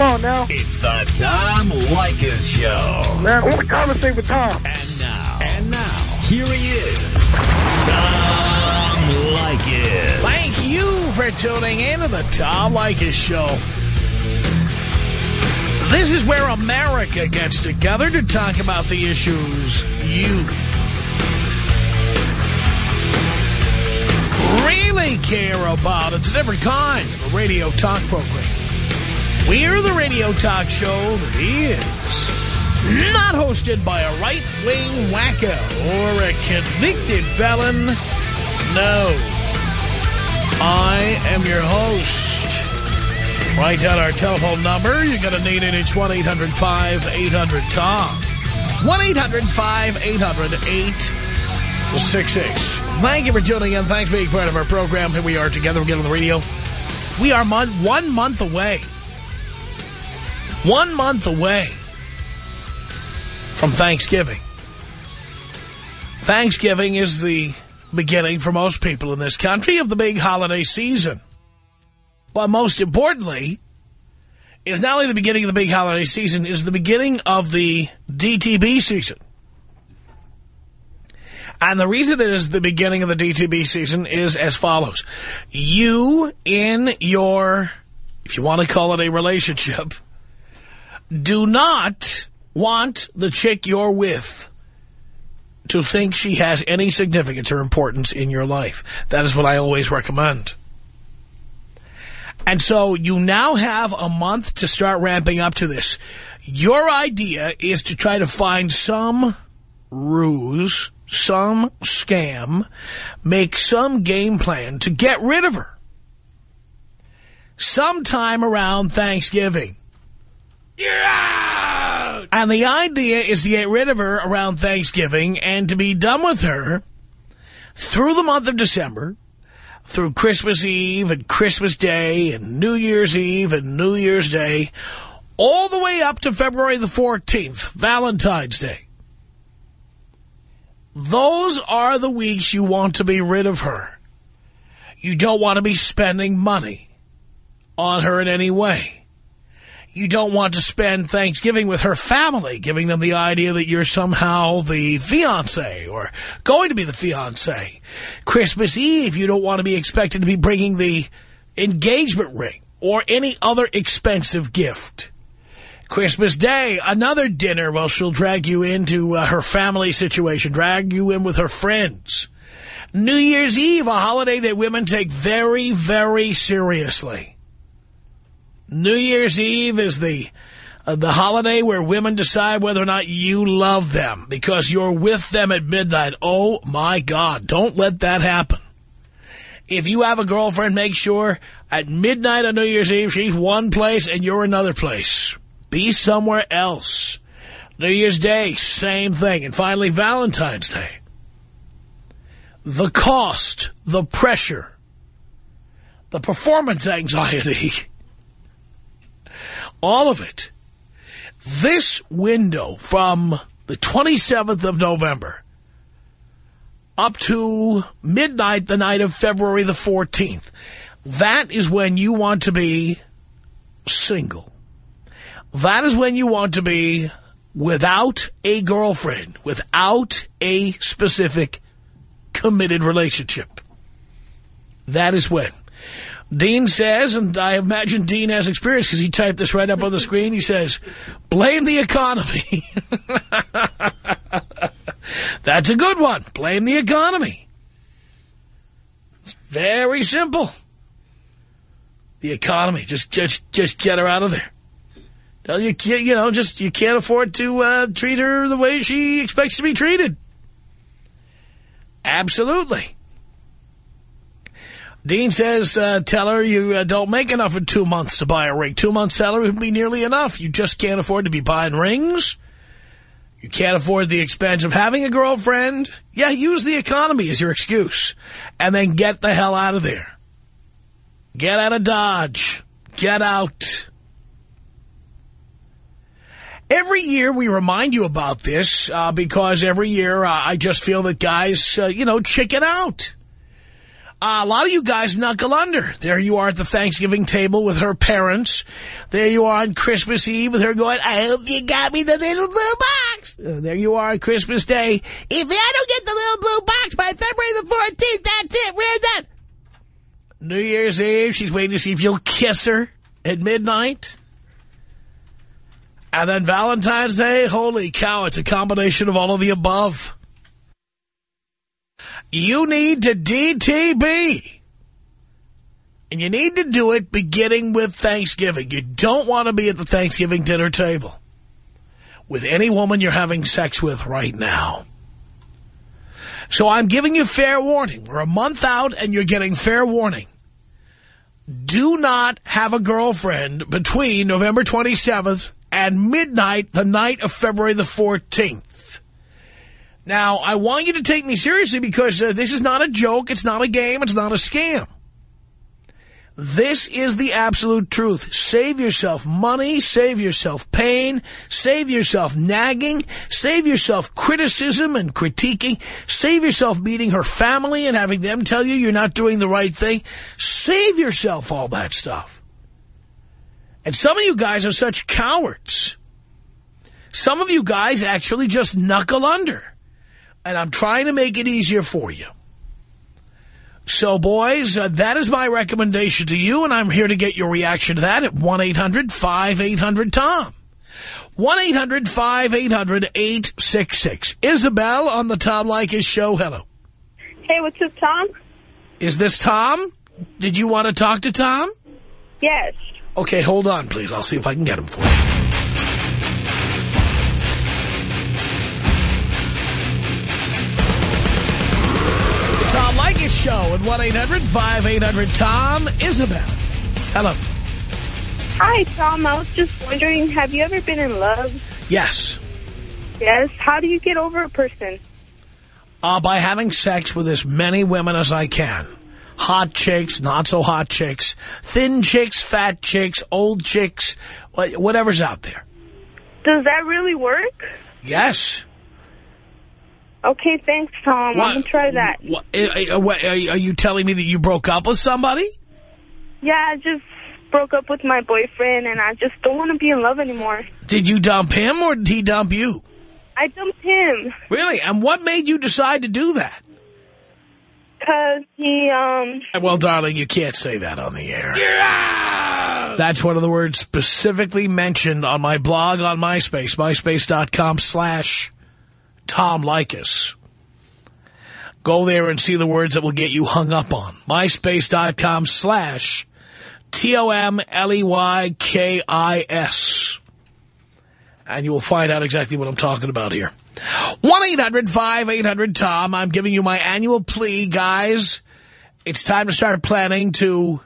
on now. It's the Tom Leykis Show. Man, I want to conversate with Tom. And now. And now. Here he is. Tom Leykis. Thank you for tuning in to the Tom Leykis Show. This is where America gets together to talk about the issues you really care about. It's a different kind of a radio talk program. We're the radio talk show that is not hosted by a right-wing wacko or a convicted felon. No. I am your host. Write down our telephone number. You're going to need it. It's 1-800-5800-TOM. 1-800-5800-866. Thank you for tuning in. Thanks for being part of our program. Here we are together again on the radio. We are one month away. One month away from Thanksgiving. Thanksgiving is the beginning for most people in this country of the big holiday season. But most importantly, is not only the beginning of the big holiday season, is the beginning of the DTB season. And the reason it is the beginning of the DTB season is as follows. You in your, if you want to call it a relationship, do not want the chick you're with to think she has any significance or importance in your life. That is what I always recommend. And so you now have a month to start ramping up to this. Your idea is to try to find some ruse, some scam, make some game plan to get rid of her. Sometime around Thanksgiving. You're out! And the idea is to get rid of her around Thanksgiving and to be done with her through the month of December, through Christmas Eve and Christmas Day and New Year's Eve and New Year's Day, all the way up to February the 14th, Valentine's Day. Those are the weeks you want to be rid of her. You don't want to be spending money on her in any way. You don't want to spend Thanksgiving with her family, giving them the idea that you're somehow the fiance or going to be the fiance. Christmas Eve, you don't want to be expected to be bringing the engagement ring or any other expensive gift. Christmas Day, another dinner. Well, she'll drag you into uh, her family situation, drag you in with her friends. New Year's Eve, a holiday that women take very, very seriously. New Year's Eve is the uh, the holiday where women decide whether or not you love them because you're with them at midnight. Oh, my God, don't let that happen. If you have a girlfriend, make sure at midnight on New Year's Eve, she's one place and you're another place. Be somewhere else. New Year's Day, same thing. And finally, Valentine's Day. The cost, the pressure, the performance anxiety, all of it. This window from the 27th of November up to midnight the night of February the 14th, that is when you want to be single. That is when you want to be without a girlfriend, without a specific committed relationship. That is when. Dean says, and I imagine Dean has experience because he typed this right up on the screen. He says, blame the economy. That's a good one. Blame the economy. It's very simple. The economy. Just, just, just get her out of there. You, you know, just you can't afford to uh, treat her the way she expects to be treated. Absolutely. Dean says, uh, tell her you uh, don't make enough in two months to buy a ring. Two months' salary would be nearly enough. You just can't afford to be buying rings. You can't afford the expense of having a girlfriend. Yeah, use the economy as your excuse. And then get the hell out of there. Get out of Dodge. Get out. Every year we remind you about this uh, because every year uh, I just feel that guys, uh, you know, chicken out. A lot of you guys knuckle under. There you are at the Thanksgiving table with her parents. There you are on Christmas Eve with her going, I hope you got me the little blue box. Uh, there you are on Christmas Day. If I don't get the little blue box by February the 14th, that's it. We're done. New Year's Eve, she's waiting to see if you'll kiss her at midnight. And then Valentine's Day, holy cow, it's a combination of all of the above. You need to DTB. And you need to do it beginning with Thanksgiving. You don't want to be at the Thanksgiving dinner table with any woman you're having sex with right now. So I'm giving you fair warning. We're a month out and you're getting fair warning. Do not have a girlfriend between November 27th and midnight the night of February the 14th. Now, I want you to take me seriously because uh, this is not a joke, it's not a game, it's not a scam. This is the absolute truth. Save yourself money, save yourself pain, save yourself nagging, save yourself criticism and critiquing, save yourself meeting her family and having them tell you you're not doing the right thing. Save yourself all that stuff. And some of you guys are such cowards. Some of you guys actually just knuckle under and I'm trying to make it easier for you. So, boys, uh, that is my recommendation to you, and I'm here to get your reaction to that at 1-800-5800-TOM. 1-800-5800-866. Isabel on the Tom Leykis show. Hello. Hey, what's up, Tom? Is this Tom? Did you want to talk to Tom? Yes. Okay, hold on, please. I'll see if I can get him for you. Show at 1-800-5800-TOM. Isabel. Hello. Hi, Tom. I was just wondering, have you ever been in love? Yes. Yes. How do you get over a person? Uh, by having sex with as many women as I can. Hot chicks, not so hot chicks, thin chicks, fat chicks, old chicks, whatever's out there. Does that really work? Yes. Okay, thanks, Tom. What- I'm going to try that. What, eh, eh, eh, are, are- are you telling me that you broke up with somebody? Yeah, I just broke up with my boyfriend, and I just don't want to be in love anymore. Did you dump him or did he dump you? I dumped him Really? And what made you decide to do that? because he, um... Well, darling, you can't say that on the air. That's one of the words specifically mentioned on my blog on MySpace, myspace.com slash Tom Leykis. Go there and see the words that will get you hung up on. myspace.com slash T-O-M-L-E-Y-K-I-S. And you will find out exactly what I'm talking about here. 1-800-5800-TOM. I'm giving you my annual plea, guys. It's time to start planning to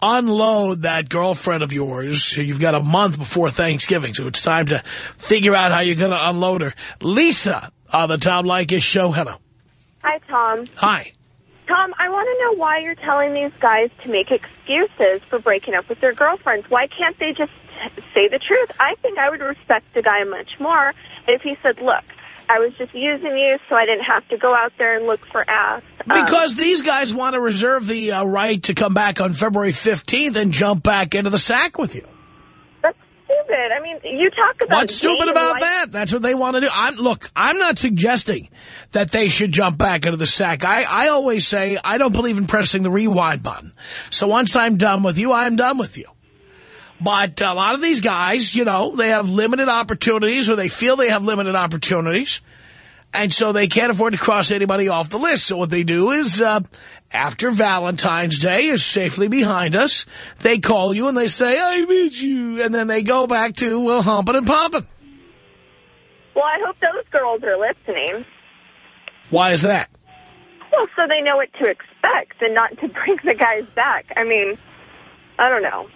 unload that girlfriend of yours. You've got a month before Thanksgiving, so it's time to figure out how you're going to unload her. Lisa on the Tom Leykis show. Hello. Hi, Tom. Hi. Tom, I want to know why you're telling these guys to make excuses for breaking up with their girlfriends. Why can't they just say the truth? I think I would respect the guy much more if he said, look, I was just using you so I didn't have to go out there and look for ass. Um, Because these guys want to reserve the uh, right to come back on February 15th and jump back into the sack with you. that's stupid. I mean, you talk about... What's stupid about that? That's what they want to do. I'm Look, I'm not suggesting that they should jump back into the sack. I, I always say I don't believe in pressing the rewind button. So once I'm done with you, I'm done with you. But a lot of these guys, you know, they have limited opportunities or they feel they have limited opportunities. And so they can't afford to cross anybody off the list. So what they do is, uh, after Valentine's Day is safely behind us, they call you and they say, I miss you. And then they go back to uh, humping and pumping. Well, I hope those girls are listening. Why is that? Well, so they know what to expect and not to bring the guys back. I mean, I don't know.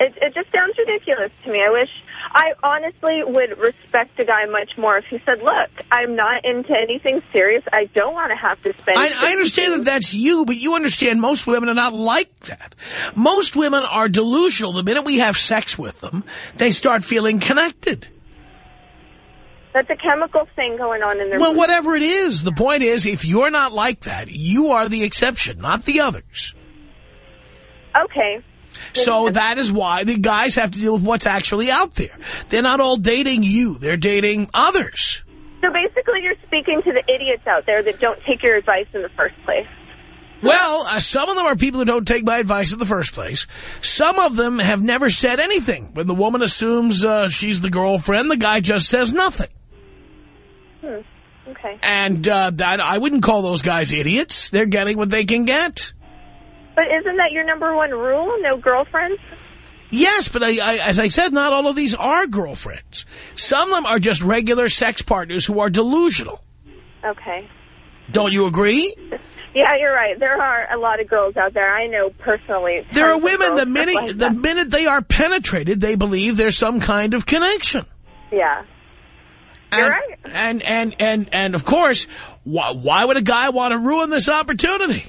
It, it just sounds ridiculous to me. I wish, I honestly would respect a guy much more if he said, look, I'm not into anything serious. I don't want to have to spend... I, I understand that that's you, but you understand most women are not like that. Most women are delusional. The minute we have sex with them, they start feeling connected. That's a chemical thing going on in their Well, whatever it is, the point is, if you're not like that, you are the exception, not the others. Okay. So that is why the guys have to deal with what's actually out there. They're not all dating you. They're dating others. So basically you're speaking to the idiots out there that don't take your advice in the first place. Well, uh, some of them are people who don't take my advice in the first place. Some of them have never said anything. When the woman assumes uh, she's the girlfriend, the guy just says nothing. Hmm. Okay. And uh, that, I wouldn't call those guys idiots. They're getting what they can get. But isn't that your number one rule? No girlfriends? Yes, but I, I, as I said, not all of these are girlfriends. Some of them are just regular sex partners who are delusional. Okay. Don't you agree? Yeah, you're right. There are a lot of girls out there. I know personally. There are women, the minute, like the minute they are penetrated, they believe there's some kind of connection. Yeah. And, You're right. And, and, and, and of course, why, why would a guy want to ruin this opportunity?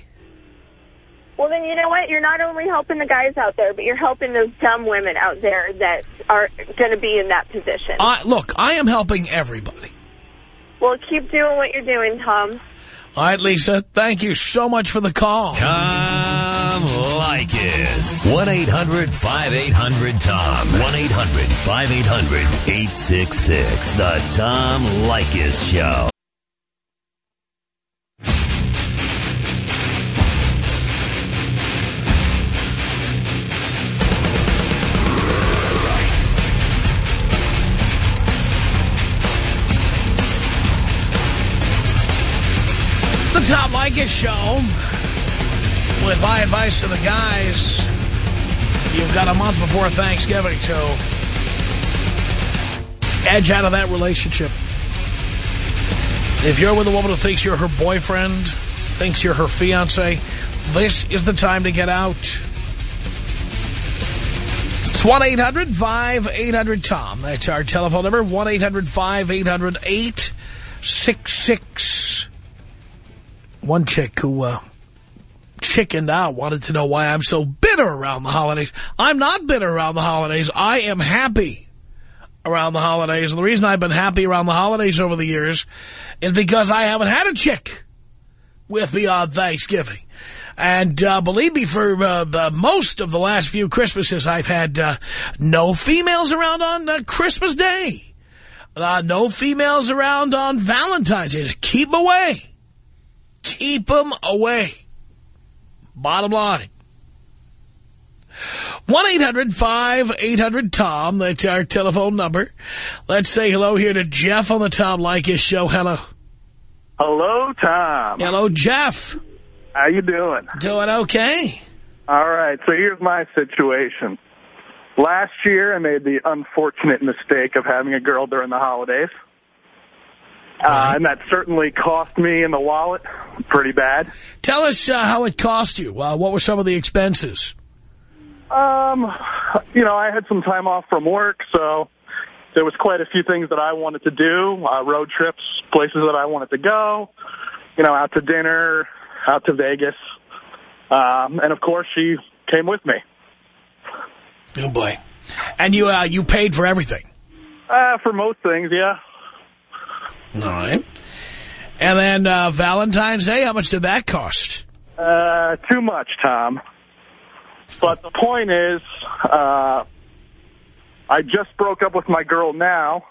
Well, then you know what? You're not only helping the guys out there, but you're helping those dumb women out there that are going to be in that position. I, look, I am helping everybody. well, keep doing what you're doing, Tom. All right, Lisa, thank you so much for the call. Tom Leykis. 1-800-5800-TOM. 1-800-5800-866. The Tom Leykis Show. Tom Leykis Show. With my advice to the guys, you've got a month before Thanksgiving to edge out of that relationship. If you're with a woman who thinks you're her boyfriend, thinks you're her fiance, this is the time to get out. It's 1-800-5800-TOM. That's our telephone number, 1-800-5800-866. One chick who uh, chickened out wanted to know why I'm so bitter around the holidays. I'm not bitter around the holidays. I am happy around the holidays. And the reason I've been happy around the holidays over the years is because I haven't had a chick with me on Thanksgiving. And uh, believe me, for uh, most of the last few Christmases, I've had uh, no females around on uh, Christmas Day. Uh, no females around on Valentine's Day. Just keep away. Keep them away. Bottom line. 1-800-5800-TOM. That's our telephone number. Let's say hello here to Jeff on the Tom Leykis show. Hello. Hello, Tom. Hello, Jeff. How you doing? Doing okay? All right, so here's my situation. Last year, I made the unfortunate mistake of having a girl during the holidays. Uh, and that certainly cost me in the wallet pretty bad. Tell us uh, how it cost you. Uh, what were some of the expenses? Um, you know, I had some time off from work, so there was quite a few things that I wanted to do, uh, road trips, places that I wanted to go, you know, out to dinner, out to Vegas. Um, and of course, she came with me. Oh, boy. And you uh, you paid for everything. Uh, for most things, yeah. All right. And then uh, Valentine's Day, how much did that cost? Uh, too much, Tom. But the point is, uh, I just broke up with my girl now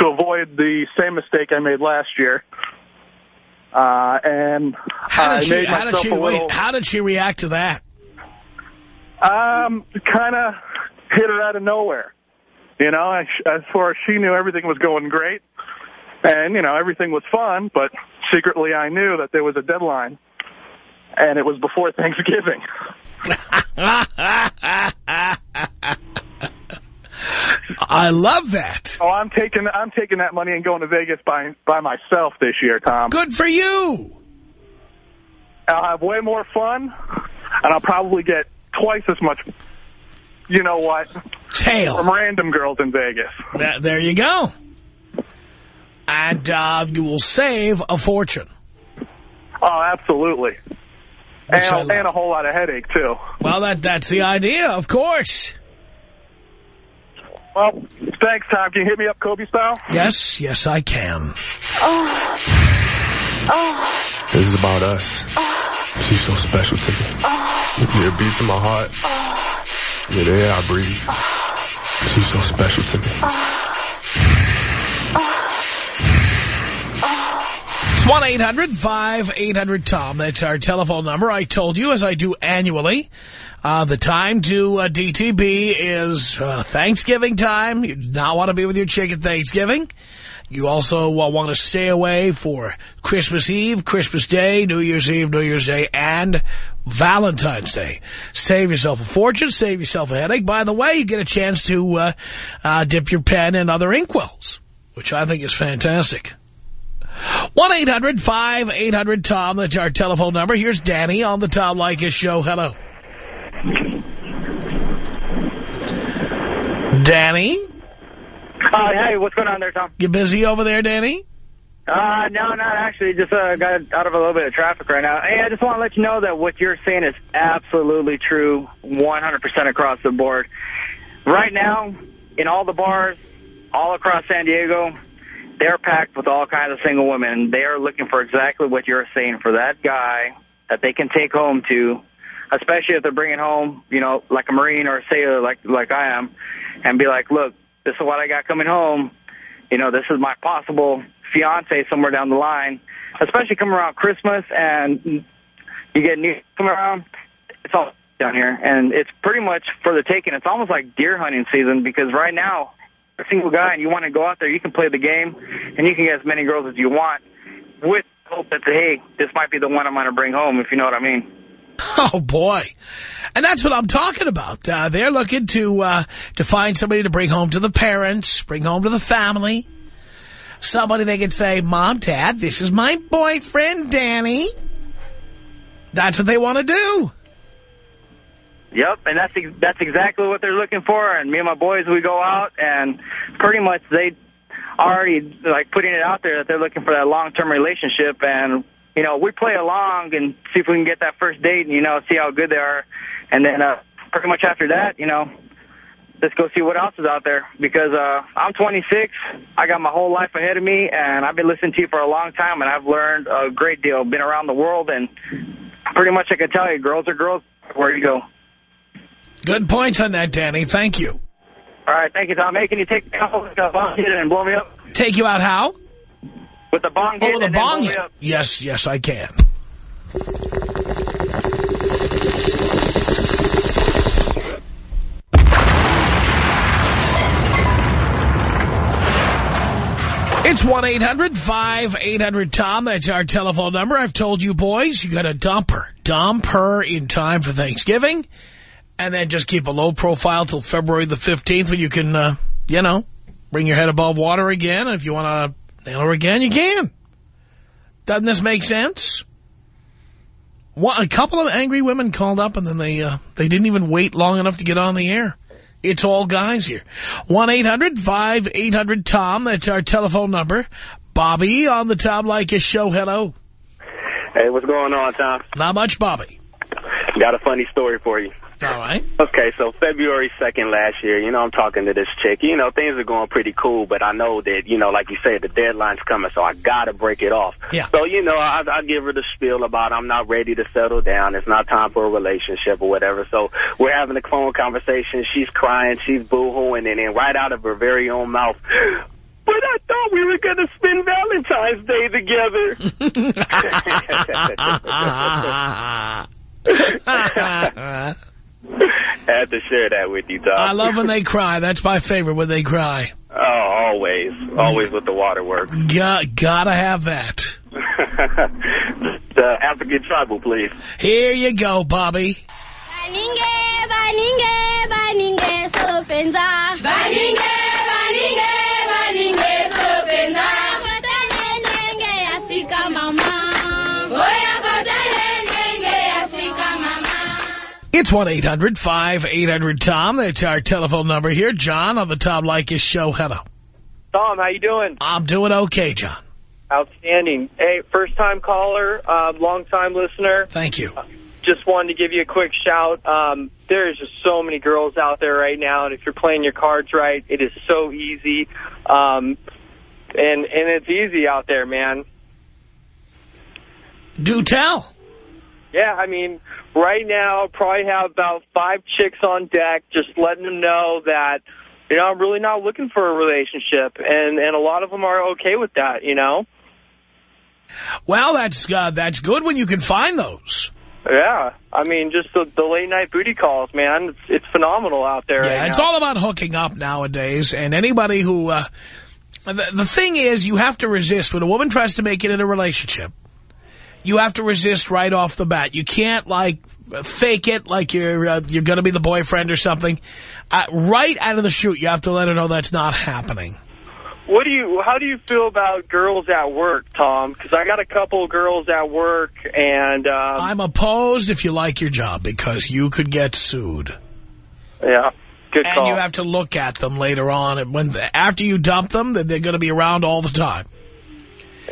to avoid the same mistake I made last year. Uh, and How I did she? made How did she? little, Wait, how did she react to that? um, kind of hit her out of nowhere. You know, as far as she knew, everything was going great. And, you know, everything was fun, but secretly I knew that there was a deadline. And it was before Thanksgiving. I love that. Oh, I'm taking I'm taking that money and going to Vegas by by myself this year, Tom. Good for you. I'll have way more fun, and I'll probably get twice as much. You know what? Tail from random girls in Vegas. That- there you go. And uh, you will save a fortune. Oh, absolutely. Which And, and a whole lot of headache too. Well, that that's the idea, of course. Well, thanks, Tom. Can you hit me up Kobe style? Yes, yes, I can. Oh. Oh. This is about us. She's so special to me. Yeah, beats in my heart. Yeah, the air I breathe. She's so special to me. 1-800-5800-TOM. That's our telephone number. I told you, as I do annually, uh, the time to uh, DTB is uh, Thanksgiving time. You do not want to be with your chick at Thanksgiving. You also uh, want to stay away for Christmas Eve, Christmas Day, New Year's Eve, New Year's Day, and Valentine's Day. Save yourself a fortune, save yourself a headache. By the way, you get a chance to uh, uh, dip your pen in other inkwells, which I think is fantastic. 1-800-5800-TOM. That's our telephone number. Here's Danny on the Tom Leykis show. Hello. Danny? Uh, hey, what's going on there, Tom? You busy over there, Danny? Uh, no, not actually. Just uh, got out of a little bit of traffic right now. Hey, I just want to let you know that what you're saying is absolutely true, 100% across the board. Right now, in all the bars, all across San Diego, they're packed with all kinds of single women. They are looking for exactly what you're saying for that guy that they can take home to, especially if they're bringing home, you know, like a Marine or a sailor like like I am, and be like, look, this is what I got coming home. You know, this is my possible fiance somewhere down the line, especially coming around Christmas and you get new coming around. It's all down here, and it's pretty much for the taking. It's almost like deer hunting season because right now, a single guy and you want to go out there, you can play the game and you can get as many girls as you want with hope that, hey, this might be the one I'm going to bring home, if you know what I mean. Oh, boy. And that's what I'm talking about. Uh, they're looking to uh, to find somebody to bring home to the parents, bring home to the family. Somebody they can say, Mom, Dad, this is my boyfriend, Danny. That's what they want to do. Yep, and that's that's exactly what they're looking for. And me and my boys, we go out, and pretty much they already like putting it out there that they're looking for that long-term relationship. And you know, we play along and see if we can get that first date, and you know, see how good they are. And then uh, pretty much after that, you know, let's go see what else is out there. Because uh, I'm 26, I got my whole life ahead of me, and I've been listening to you for a long time, and I've learned a great deal. Been around the world, and pretty much I can tell you, girls are girls where you go. Good points on that, Danny. Thank you. All right, thank you, Tom. Hey, can you take me out with the bong hit and blow me up? Take you out how? With the bong hit Oh, the and then bong hit. Yes, yes, I can. It's 1-800-5800-TOM. That's our telephone number. I've told you, boys, you got to dump her. Dump her in time for Thanksgiving. And then just keep a low profile till February the 15th when you can, uh, you know, bring your head above water again. And if you want to nail her again, you can. Doesn't this make sense? One, a couple of angry women called up and then they uh, they didn't even wait long enough to get on the air. It's all guys here. 1-800-5800-TOM. That's our telephone number. Bobby on the Tom Leykis show. Hello. Hey, what's going on, Tom? Not much, Bobby. Got a funny story for you. All right. Okay, so February 2nd last year, you know, I'm talking to this chick. You know, things are going pretty cool, but I know that, you know, like you said, the deadline's coming, so I got to break it off. Yeah. So, you know, I, I give her the spiel about I'm not ready to settle down. It's not time for a relationship or whatever. So we're having a phone conversation. She's crying. She's boo-hooing. And then right out of her very own mouth, but I thought we were going to spend Valentine's Day together. Had to share that with you, Tom. I love when they cry. That's my favorite, when they cry. Oh, always. Always with the waterworks. Got, gotta have that. the African tribal, please. Here you go, Bobby. Baninge, baninge, baninge, sopenza. Baninge, baninge, It's 1-800-5800-TOM. That's our telephone number here. John on the Tom Leykis show. Hello. Tom, how you doing? I'm doing okay, John. Outstanding. Hey, first time caller, uh, long time listener. Thank you. just wanted to give you a quick shout. Um, there's just so many girls out there right now, and if you're playing your cards right, it is so easy. Um, and and it's easy out there, man. Do tell. Yeah, I mean, right now, probably have about five chicks on deck, just letting them know that, you know, I'm really not looking for a relationship. And, and a lot of them are okay with that, you know? Well, that's uh, that's good when you can find those. Yeah, I mean, just the, the late night booty calls, man. It's, it's phenomenal out there. Yeah, right it's now. all about hooking up nowadays. And anybody who... Uh, the, the thing is, you have to resist. When a woman tries to make it in a relationship, you have to resist right off the bat. You can't, like, fake it like you're uh, you're going to be the boyfriend or something. Uh, right out of the chute, you have to let her know that's not happening. What do you? How do you feel about girls at work, Tom? Because I got a couple of girls at work, and um, I'm opposed if you like your job because you could get sued. yeah, good and call. you have to look at them later on. And when after you dump them, they're going to be around all the time.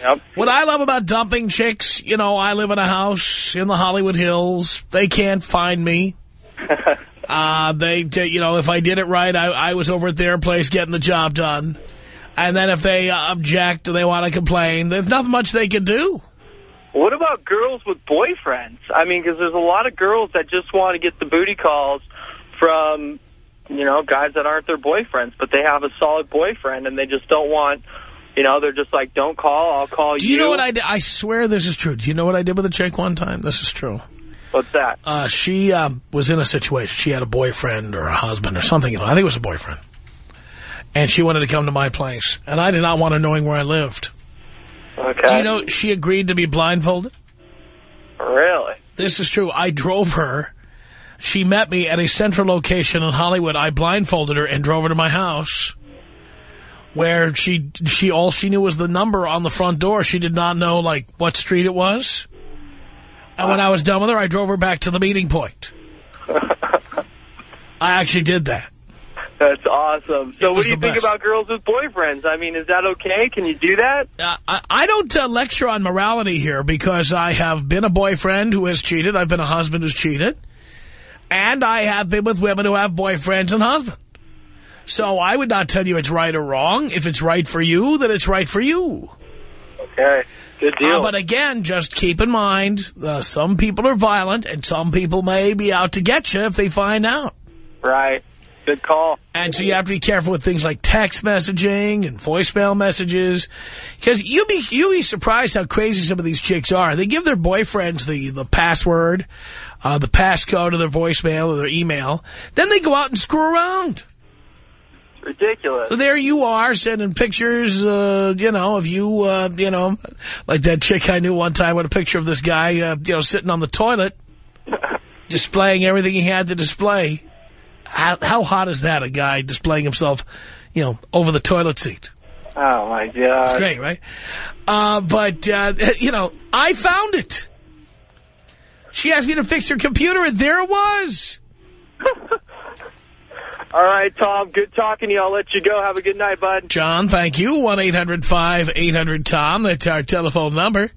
Yep. What I love about dumping chicks, you know, I live in a house in the Hollywood Hills. They can't find me. uh, they, you know, if I did it right, I, I was over at their place getting the job done. And then if they uh, object or they want to complain, there's not much they can do. What about girls with boyfriends? I mean, because there's a lot of girls that just want to get the booty calls from, you know, guys that aren't their boyfriends, but they have a solid boyfriend and they just don't want, you know, they're just like, don't call, I'll call you. Do you know what I did? I swear this is true. Do you know what I did with a chick one time? This is true. What's that? Uh, she um, was in a situation. She had a boyfriend or a husband or something. You know, I think it was a boyfriend. And she wanted to come to my place. And I did not want her knowing where I lived. Okay. Do you know she agreed to be blindfolded? Really? This is true. I drove her. She met me at a central location in Hollywood. I blindfolded her and drove her to my house. Where she, she, all she knew was the number on the front door. She did not know, like, what street it was. And when I was done with her, I drove her back to the meeting point. I actually did that. That's awesome. So what do you think best. about girls with boyfriends? I mean, is that okay? Can you do that? Uh, I, I don't uh, lecture on morality here because I have been a boyfriend who has cheated. I've been a husband who's cheated. And I have been with women who have boyfriends and husbands. So I would not tell you it's right or wrong. If it's right for you, then it's right for you. Okay. Good deal. Uh, but again, just keep in mind, uh, some people are violent and some people may be out to get you if they find out. right. Good call. And so you have to be careful with things like text messaging and voicemail messages. Because you'll be, you'll be surprised how crazy some of these chicks are. They give their boyfriends the, the password, uh, the passcode of their voicemail or their email. Then they go out and screw around. Ridiculous. So there you are sending pictures, uh, you know, of you, uh, you know, like that chick I knew one time with a picture of this guy, uh, you know, sitting on the toilet, displaying everything he had to display. How, how hot is that, a guy displaying himself, you know, over the toilet seat? Oh, my God. It's great, right? Uh, but, uh, you know, I found it. She asked me to fix her computer, and there it was. All right, Tom. Good talking to you. I'll let you go. Have a good night, bud. John, thank you. 1-800-5800-TOM. That's our telephone number.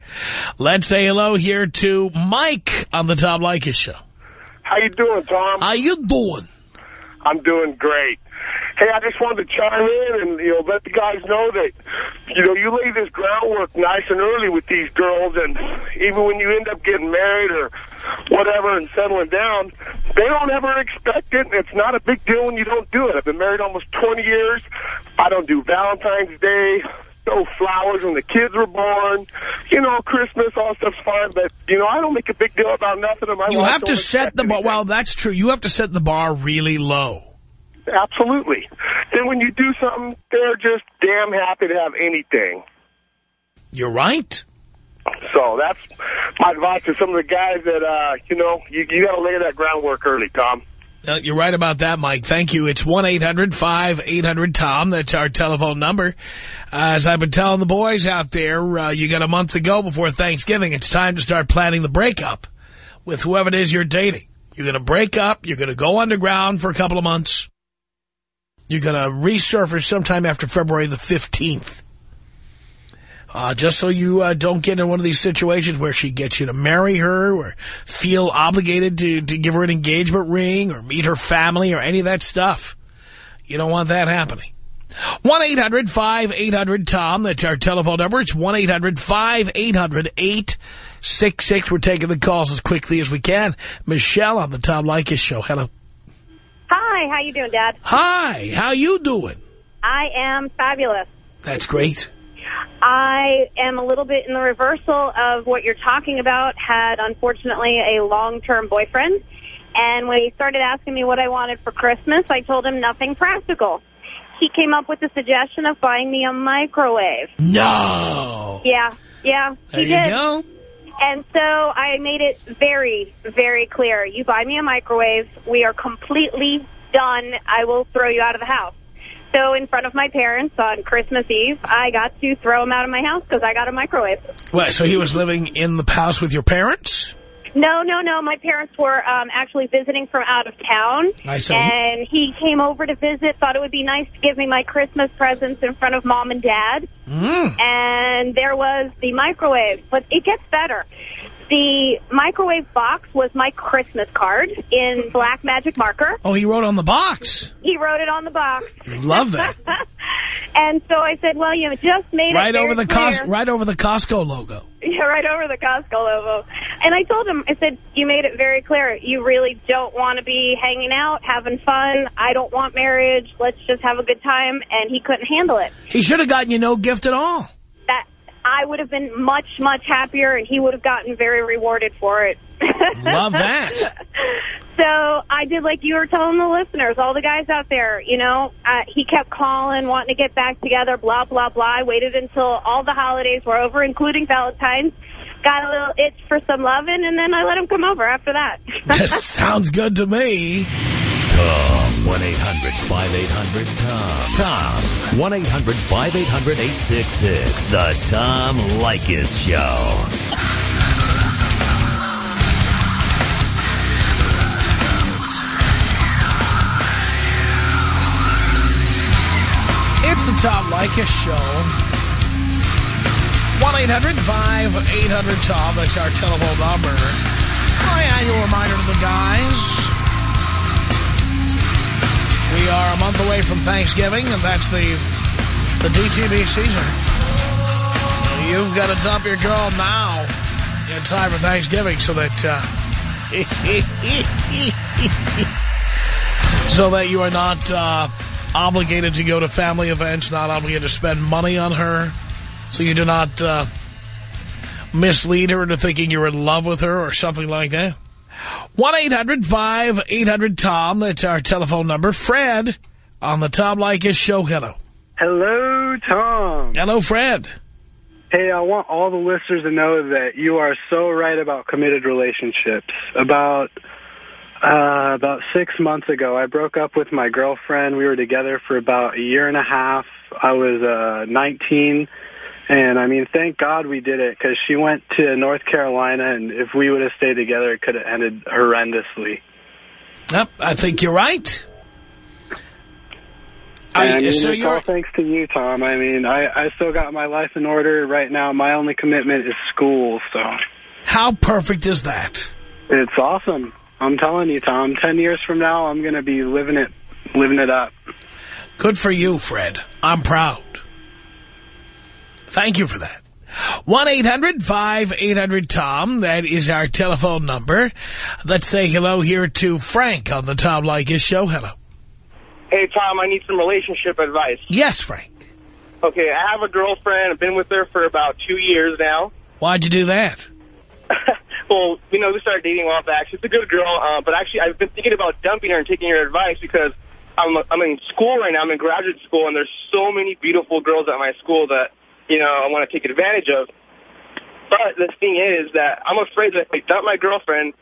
Let's say hello here to Mike on the Tom Leykis Show. How you doing, Tom? How you doing? I'm doing great. Hey, I just wanted to chime in and, you know, let the guys know that, you know, you lay this groundwork nice and early with these girls, and even when you end up getting married or whatever and settling down, they don't ever expect it, and it's not a big deal when you don't do it. I've been married almost 20 years. I don't do Valentine's Day, no flowers when the kids were born. You know, Christmas, all stuff's fine, but, you know, I don't make a big deal about nothing. My You have to set the bar. Well, that's true. You have to set the bar really low. Absolutely. Then when you do something, they're just damn happy to have anything. You're right. So that's my advice to some of the guys that, uh, you know, you, you got to lay that groundwork early, Tom. Uh, you're right about that, Mike. Thank you. It's 1-800-5800-TOM. That's our telephone number. Uh, as I've been telling the boys out there, uh, you got a month to go before Thanksgiving. It's time to start planning the breakup with whoever it is you're dating. You're going to break up. You're going to go underground for a couple of months. You're going to resurface sometime after February the 15th. Uh, just so you uh, don't get in one of these situations where she gets you to marry her or feel obligated to, to give her an engagement ring or meet her family or any of that stuff. You don't want that happening. 1-800-5800-TOM. That's our telephone number. It's 1-800-5800-866. We're taking the calls as quickly as we can. Michelle on the Tom Leykis show. Hello. Hi, how you doing, Dad? Hi, how you doing? I am fabulous. That's great. I am a little bit in the reversal of what you're talking about. Had, unfortunately, a long-term boyfriend. And when he started asking me what I wanted for Christmas, I told him nothing practical. He came up with the suggestion of buying me a microwave. No. Yeah, yeah, There he you did. go. And so I made it very, very clear. You buy me a microwave, we are completely done. I will throw you out of the house. So in front of my parents on Christmas Eve, I got to throw him out of my house because I got a microwave. What, so he was living in the house with your parents? No, no, no. My parents were um, actually visiting from out of town. I see. And he came over to visit, thought it would be nice to give me my Christmas presents in front of mom and dad. Mm. And there was the microwave. But it gets better. The microwave box was my Christmas card in black magic marker. Oh, he wrote on the box. He wrote it on the box. Love that. and so I said, well, you just made it right very over the clear. Cos right over the Costco logo. Yeah, right over the Costco logo. And I told him, I said, you made it very clear. You really don't want to be hanging out, having fun. I don't want marriage. Let's just have a good time. And he couldn't handle it. He should have gotten you no gift at all. I would have been much, much happier, and he would have gotten very rewarded for it. Love that. So I did like you were telling the listeners, all the guys out there, you know, uh, he kept calling, wanting to get back together, blah, blah, blah. I waited until all the holidays were over, including Valentine's. Got a little itch for some loving, and then I let him come over after that. that sounds good to me. 1-800-5800-TOM. Tom. 1-800-5800-866. The Tom Leykis Show. It's the Tom Leykis Show. 1-800-5800-TOM. That's our telephone number. My annual reminder to the guys. We are a month away from Thanksgiving, and that's the the DTB season. You've got to dump your girl now in time for Thanksgiving so that... Uh, so that you are not uh, obligated to go to family events, not obligated to spend money on her, so you do not uh, mislead her into thinking you're in love with her or something like that. 1-800-5800-TOM, that's our telephone number. Fred on the Tom Leykis show. Hello. Hello, Tom. Hello, Fred. Hey, I want all the listeners to know that you are so right about committed relationships. About uh, about six months ago, I broke up with my girlfriend. We were together for about a year and a half. I was uh, 19, and I mean, thank God we did it because she went to North Carolina, and if we would have stayed together, it could have ended horrendously. Yep, I think you're right. And, I mean, so it's all thanks to you, Tom. I mean, I, I still got my life in order right now. My only commitment is school, so How perfect is that? it's awesome. I'm telling you, Tom. Ten years from now, I'm going to be living it, living it up. Good for you, Fred. I'm proud. Thank you for that. 1-800-5800-TOM. That is our telephone number. Let's say hello here to Frank on the Tom Leykis show. Hello. Hey, Tom, I need some relationship advice. Yes, Frank. Okay, I have a girlfriend. I've been with her for about two years now. Why'd you do that? Well, you know, we started dating a while back. She's a good girl, uh, but actually I've been thinking about dumping her and taking her advice because I'm I'm in school right now. I'm in graduate school, and there's so many beautiful girls at my school that, you know, I want to take advantage of. But the thing is that I'm afraid that if I dump my girlfriend,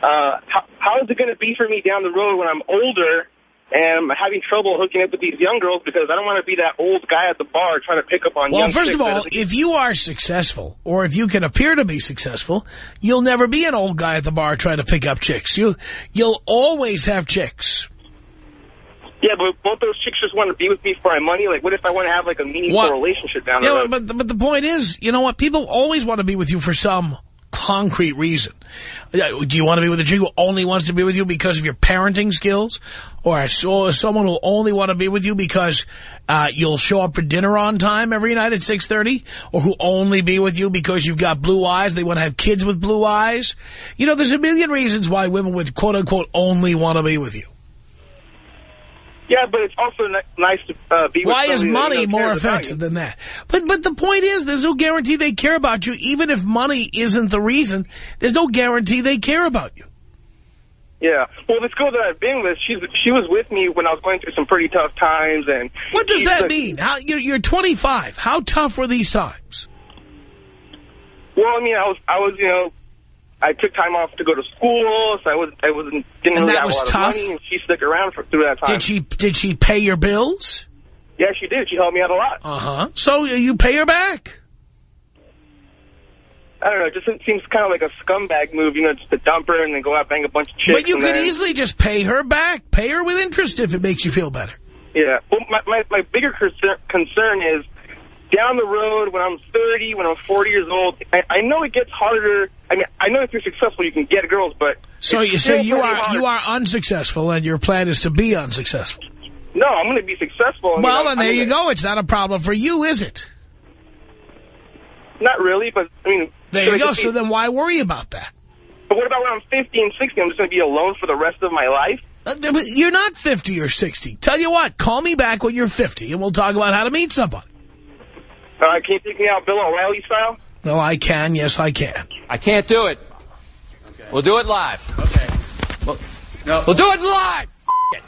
uh, how, how is it going to be for me down the road when I'm older and I'm having trouble hooking up with these young girls because I don't want to be that old guy at the bar trying to pick up on young girls. Well, first of all, if you are successful, or if you can appear to be successful, you'll never be an old guy at the bar trying to pick up chicks. You, you'll always have chicks. Yeah, but both those chicks just want to be with me for my money. Like, what if I want to have, like, a meaningful What? relationship down the Yeah, but, but the point is, you know what? People always want to be with you for some concrete reason. Do you want to be with a chick who only wants to be with you because of your parenting skills? Or so, someone who only want to be with you because uh, you'll show up for dinner on time every night at 6.30? Or who only be with you because you've got blue eyes, they want to have kids with blue eyes? You know, there's a million reasons why women would quote-unquote only want to be with you. Yeah, but it's also nice to uh, be with Why is money more offensive than that? But but the point is, there's no guarantee they care about you. Even if money isn't the reason, there's no guarantee they care about you. Yeah. Well, this girl that I've been with, she's she was with me when I was going through some pretty tough times. And What does that mean? How you're, you're 25. How tough were these times? Well, I mean, I was, I was, you know, I took time off to go to school, so I was, I wasn't, didn't And really have was a lot tough? of money, and she stuck around for through that time. Did she did she pay your bills? Yeah, she did. She helped me out a lot. Uh huh. So you pay her back. I don't know. It just seems kind of like a scumbag move, you know, just to dump her and then go out and bang a bunch of chicks. But you could then, easily just pay her back. Pay her with interest if it makes you feel better. Yeah. Well, my, my, my bigger concern, concern is down the road when I'm 30, when I'm 40 years old, I, I know it gets harder. I mean, I know if you're successful, you can get girls, but So you so you are hard. you are unsuccessful, and your plan is to be unsuccessful. No, I'm going to be successful. I mean, Well, I'm- then there I'm you go. It's not a problem for you, is it? Not really, but I mean. There so you go. So then why worry about that? But what about when I'm 50 and 60? I'm just going to be alone for the rest of my life? Uh, You're not 50 or 60. Tell you what, call me back when you're 50, and we'll talk about how to meet somebody. Right, can you take me out Bill O'Reilly style? No, I can. Yes, I can. I can't do it. We'll do it live. Okay. We'll, we'll do it live. It.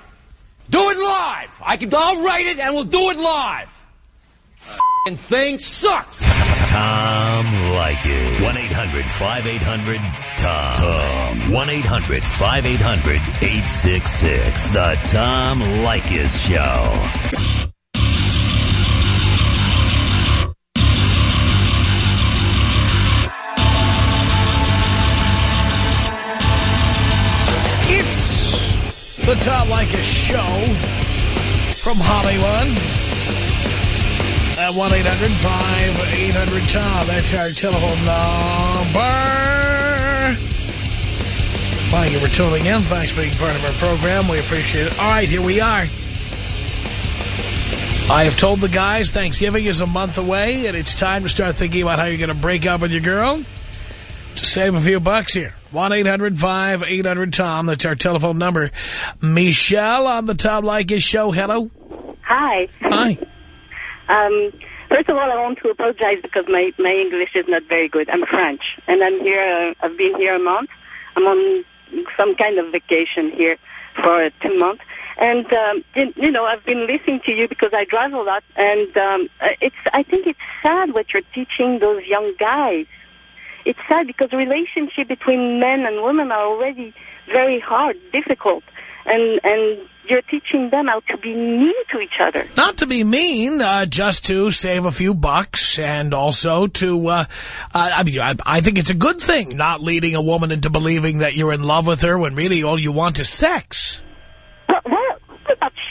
Do it live. I can. I'll write it and we'll do it live. F***ing thing sucks. Tom Leykis. 1-800-5800-TOM. Tom. 1-800-5800-866. The Tom Leykis Show. The Tom Leykis Show from Hollywood. At 1-800-5800-TOM. That's our telephone number. Thank you for tuning in. Thanks for being part of our program. We appreciate it. All right, here we are. I have told the guys Thanksgiving is a month away, and it's time to start thinking about how you're going to break up with your girl to save a few bucks here. 1-800-5800-TOM. That's our telephone number. Michelle on the Tom Leykis show. Hello. Hi. Hi. Um, first of all, I want to apologize because my, my English is not very good. I'm French, and I'm here. Uh, I've been here a month. I'm on some kind of vacation here for two months. And, um, you, know, I've been listening to you because I drive a lot, and um, it's. I think it's sad what you're teaching those young guys. It's sad because the relationship between men and women are already very hard, difficult, and and you're teaching them how to be mean to each other. Not to be mean, uh, just to save a few bucks and also to, uh, uh, I mean, I, I think it's a good thing not leading a woman into believing that you're in love with her when really all you want is sex.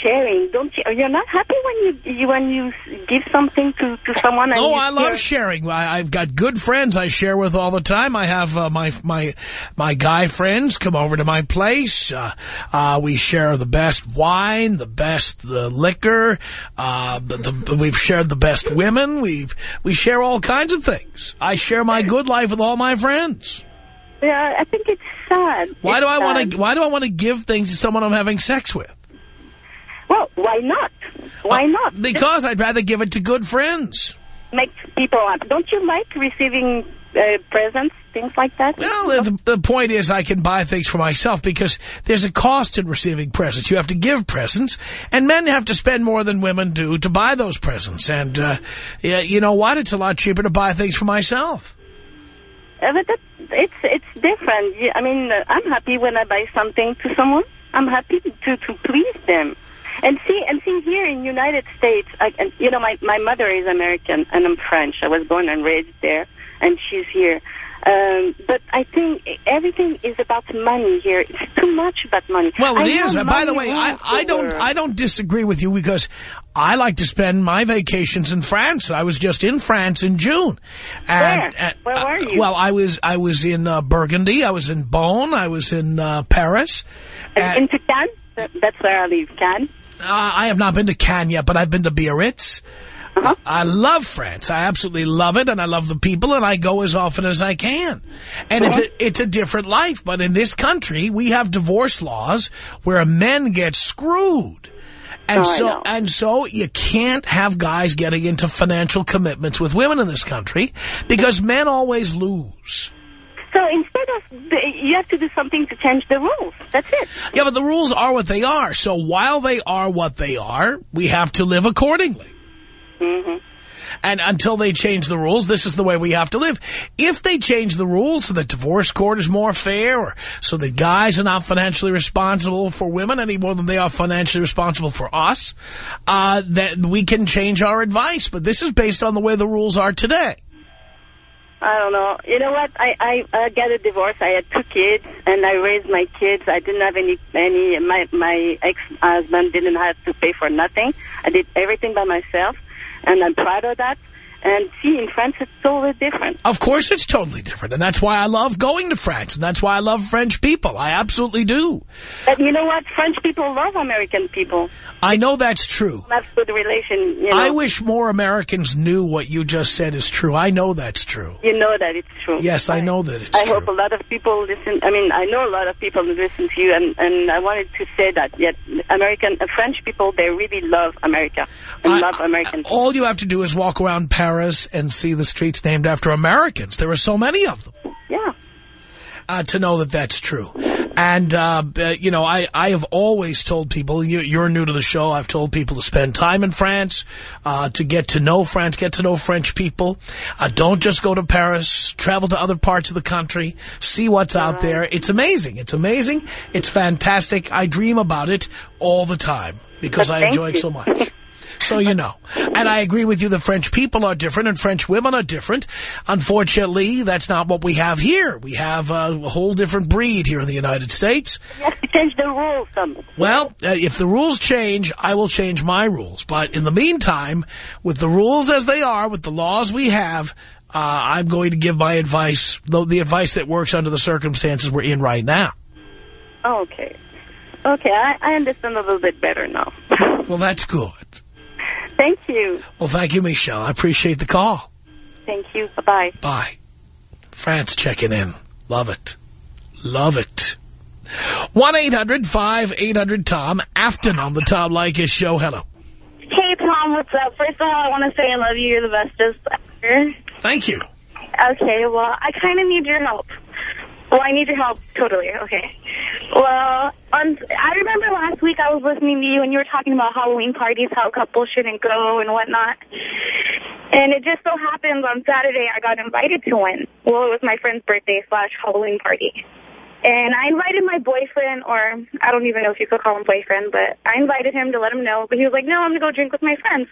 What, what about sharing? Don't you? You're not happy when you, you when you give something to to someone. And Oh, I love hear- sharing. I, I've got good friends I share with all the time. I have uh, my my my guy friends come over to my place. Uh, uh, we share the best wine, the best the liquor. Uh, the, the, we've shared the best women. We we share all kinds of things. I share my good life with all my friends. Yeah, I think it's sad. Why It's do I want to? Why do I want to give things to someone I'm having sex with? Well, why not? Why not? Because I'd rather give it to good friends. Make people happy. Don't you like receiving uh, presents, things like that? Well, the, the point is I can buy things for myself because there's a cost in receiving presents. You have to give presents, and men have to spend more than women do to buy those presents. And, uh, yeah, you know what? It's a lot cheaper to buy things for myself. Uh, but that, it's it's different. I mean, uh, I'm happy when I buy something to someone. I'm happy to to please them. And see, and see here in United States, I, and, you know, my my mother is American and I'm French. I was born and raised there, and she's here. Um, but I think everything is about money here. It's too much about money. Well, it I is. By the way, I, I don't. I don't disagree with you because I like to spend my vacations in France. I was just in France in June. And, Where? Where were you? well, I was I was in uh, Burgundy. I was in Beaune. I was in uh, Paris. And into Cannes? That's where I live, Cannes. Uh, I have not been to Cannes yet, but I've been to Biarritz. Uh-huh. I love France. I absolutely love it, and I love the people, and I go as often as I can. And it's Uh-huh. a, it's a different life. But in this country, we have divorce laws where men get screwed. And Oh, so, and so you can't have guys getting into financial commitments with women in this country because men always lose. So instead of, the, you have to do something to change the rules. That's it. Yeah, but the rules are what they are. So while they are what they are, we have to live accordingly. hmm And until they change the rules, this is the way we have to live. If they change the rules so that divorce court is more fair, or so that guys are not financially responsible for women any more than they are financially responsible for us, uh, that we can change our advice. But this is based on the way the rules are today. I don't know. You know what? I, I, I got a divorce. I had two kids, and I raised my kids. I didn't have any, any, my, my ex-husband didn't have to pay for nothing. I did everything by myself, and I'm proud of that. And see, in France, it's totally different. Of course it's totally different, and that's why I love going to France, and that's why I love French people. I absolutely do. But you know what? French people love American people. I know that's true. Have good relation, you know. I wish more Americans knew what you just said is true. I know that's true. You know that it's true. Yes, I know that it's I true. hope a lot of people listen. I mean, I know a lot of people listen to you, and, and I wanted to say that. Yet, American, uh, French people, they really love America and love American people. All you have to do is walk around Paris and see the streets named after Americans. There are so many of them. Yeah. Uh, to know that that's true. And, uh, uh, you know, I, I have always told people, you, you're new to the show, I've told people to spend time in France, uh, to get to know France, get to know French people. Uh, don't just go to Paris, travel to other parts of the country, see what's out there. It's amazing. It's amazing. It's fantastic. I dream about it all the time because I enjoy it you. so much. So you know. And I agree with you, the French people are different and French women are different. Unfortunately, that's not what we have here. We have a whole different breed here in the United States. You have to change the rules some. Well, uh, if the rules change, I will change my rules. But in the meantime, with the rules as they are, with the laws we have, uh, I'm going to give my advice, the, the advice that works under the circumstances we're in right now. Okay. Okay, I, I understand a little bit better now. Well, that's good. Thank you. Well, thank you, Michelle. I appreciate the call. Thank you. Bye-bye. Bye. France checking in. Love it. Love it. 1-800-5800-TOM. Afton on the Tom Leykis show. Hello. Hey, Tom, what's up? First of all, I want to say I love you. You're the bestest ever. Thank you. Okay, well, I kind of need your help. Well, I need your help, totally. Okay. Well, on, I remember last week I was listening to you and you were talking about Halloween parties, how couples shouldn't go and whatnot. And it just so happens on Saturday I got invited to one. Well, it was my friend's birthday slash Halloween party. And I invited my boyfriend, or I don't even know if you could call him boyfriend, but I invited him to let him know. But he was like, no, I'm going to go drink with my friends.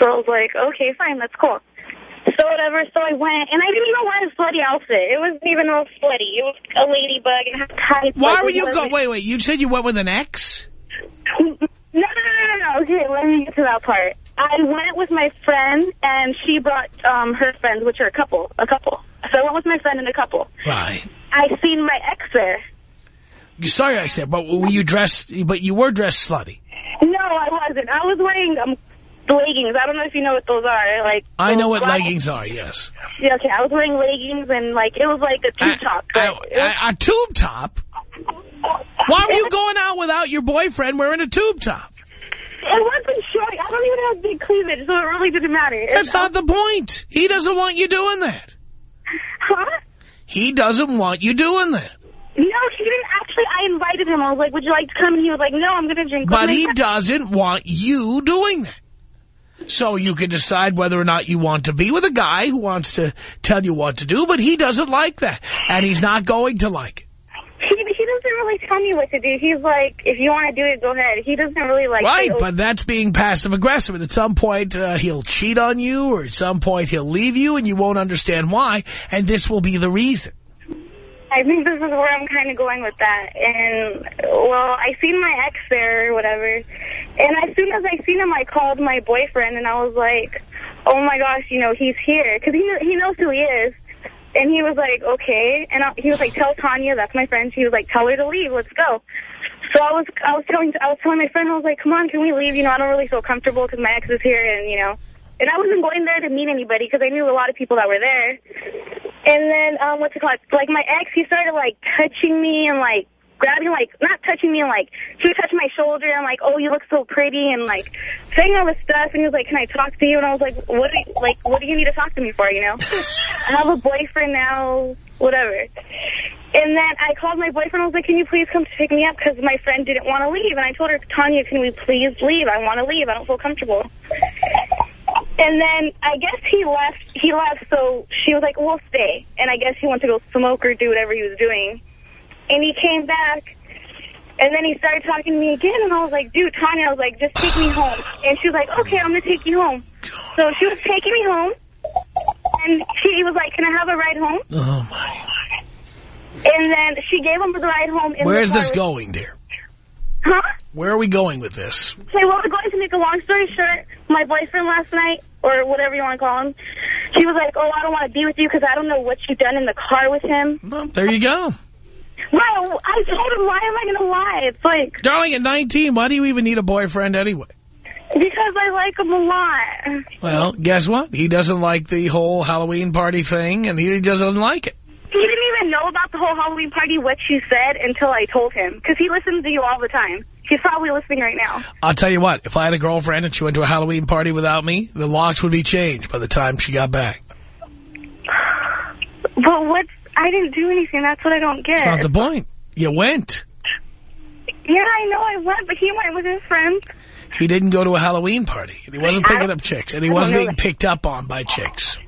So I was like, okay, fine, that's cool. So whatever, so I went, and I didn't even wear a slutty outfit. It wasn't even real slutty. It was a ladybug and had tights. Why like, were you go? Wait, wait. You said you went with an ex? No, no, no, no, no. Okay, let me get to that part. I went with my friend, and she brought um her friends, which are a couple, a couple. So I went with my friend and a couple. Right. I seen my ex there. You sorry I said, but were you dressed? But you were dressed slutty. No, I wasn't. I was wearing um leggings. I don't know if you know what those are. Like I know what black- leggings are. Yes. Yeah, okay. I was wearing leggings, and like it was like a tube top. A, a tube top. Why were you going out without your boyfriend wearing a tube top? It wasn't short. I don't even have big cleavage, so it really didn't matter. That's not the point. He doesn't want you doing that. Huh? He doesn't want you doing that. No, he didn't. Actually, I invited him. I was like, would you like to come? And he was like, no, I'm going to drink. But he doesn't want you doing that. So you can decide whether or not you want to be with a guy who wants to tell you what to do, but he doesn't like that. And he's not going to like it. He, he doesn't really tell me what to do. He's like, if you want to do it, go ahead. He doesn't really like. Right, say, oh, but that's being passive-aggressive. And at some point, uh, he'll cheat on you, or at some point, he'll leave you, and you won't understand why, and this will be the reason. I think this is where I'm kind of going with that. And, well, I seen my ex there or whatever. And as soon as I seen him, I called my boyfriend, and I was like, oh, my gosh, you know, he's here. Because he, he knows who he is. And he was like, okay. And I, he was like, tell Tanya, that's my friend. He was like, tell her to leave. Let's go. So I was, I was telling, I was telling my friend, I was like, come on, can we leave? You know, I don't really feel comfortable because my ex is here, and you know, and I wasn't going there to meet anybody because I knew a lot of people that were there. And then, um, what's it called? Like my ex, he started like touching me and like grabbing, like not touching me, and like he would touch my shoulder and like, oh, you look so pretty, and like saying all this stuff. And he was like, can I talk to you? And I was like, what? Do you, like, what do you need to talk to me for? You know, I have a boyfriend now, whatever. And then I called my boyfriend. I was like, can you please come to pick me up? Because my friend didn't want to leave. And I told her, Tanya, can we please leave? I want to leave. I don't feel comfortable. And then I guess he left. He left, so she was like, we'll stay. And I guess he went to go smoke or do whatever he was doing. And he came back, and then he started talking to me again. And I was like, dude, Tanya, I was like, just take me home. And she was like, okay, I'm to take you home. So she was taking me home. And she was like, can I have a ride home? Oh, my. God And then she gave him the ride home. The car this going, dear? Huh? Where are we going with this? Okay, well, we're going to make a long story short. My boyfriend last night, or whatever you want to call him, he was like, oh, I don't want to be with you because I don't know what you've done in the car with him. Well, there you go. Well, I told him, why am I going to lie? It's like, Darling, at 19, why do you even need a boyfriend anyway? because I like him a lot. Well, guess what? He doesn't like the whole Halloween party thing, and he just doesn't like it. He didn't even know about the whole Halloween party, what she said, until I told him. Because he listens to you all the time. He's probably listening right now. I'll tell you what, if I had a girlfriend and she went to a Halloween party without me, the locks would be changed by the time she got back. But what? I didn't do anything. That's what I don't get. That's not the point. You went. Yeah, I know I went, but he went with his friends. He didn't go to a Halloween party, and he wasn't picking up chicks, and he wasn't being picked up on by chicks.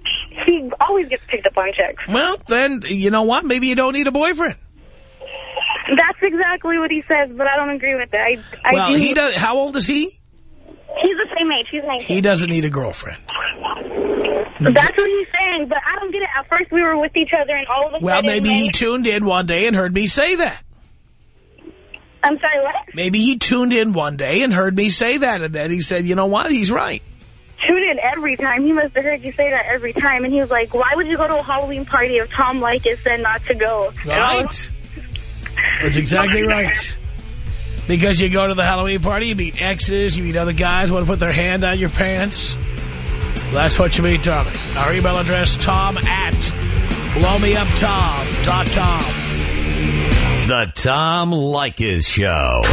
He always gets picked up on chicks. Well, then, you know what? Maybe you don't need a boyfriend. That's exactly what he says, but I don't agree with it. I, I well, do, he does. How old is he? He's the same age. He's 19. He doesn't need a girlfriend. That's what he's saying, but I don't get it. At first, we were with each other, and all of a Well, sudden... maybe he tuned in one day and heard me say that. I'm sorry, what? Maybe he tuned in one day and heard me say that, and then he said, you know what? He's right. Tune in every time. He must have heard you say that every time, and he was like, why would you go to a Halloween party if Tom Leykis said not to go? And was- Right. That's exactly right. Because you go to the Halloween party, you meet exes, you meet other guys who want to put their hand on your pants. That's what you meet, darling. Our email address, tom at blowmeuptom.com. The Tom Leykis Show.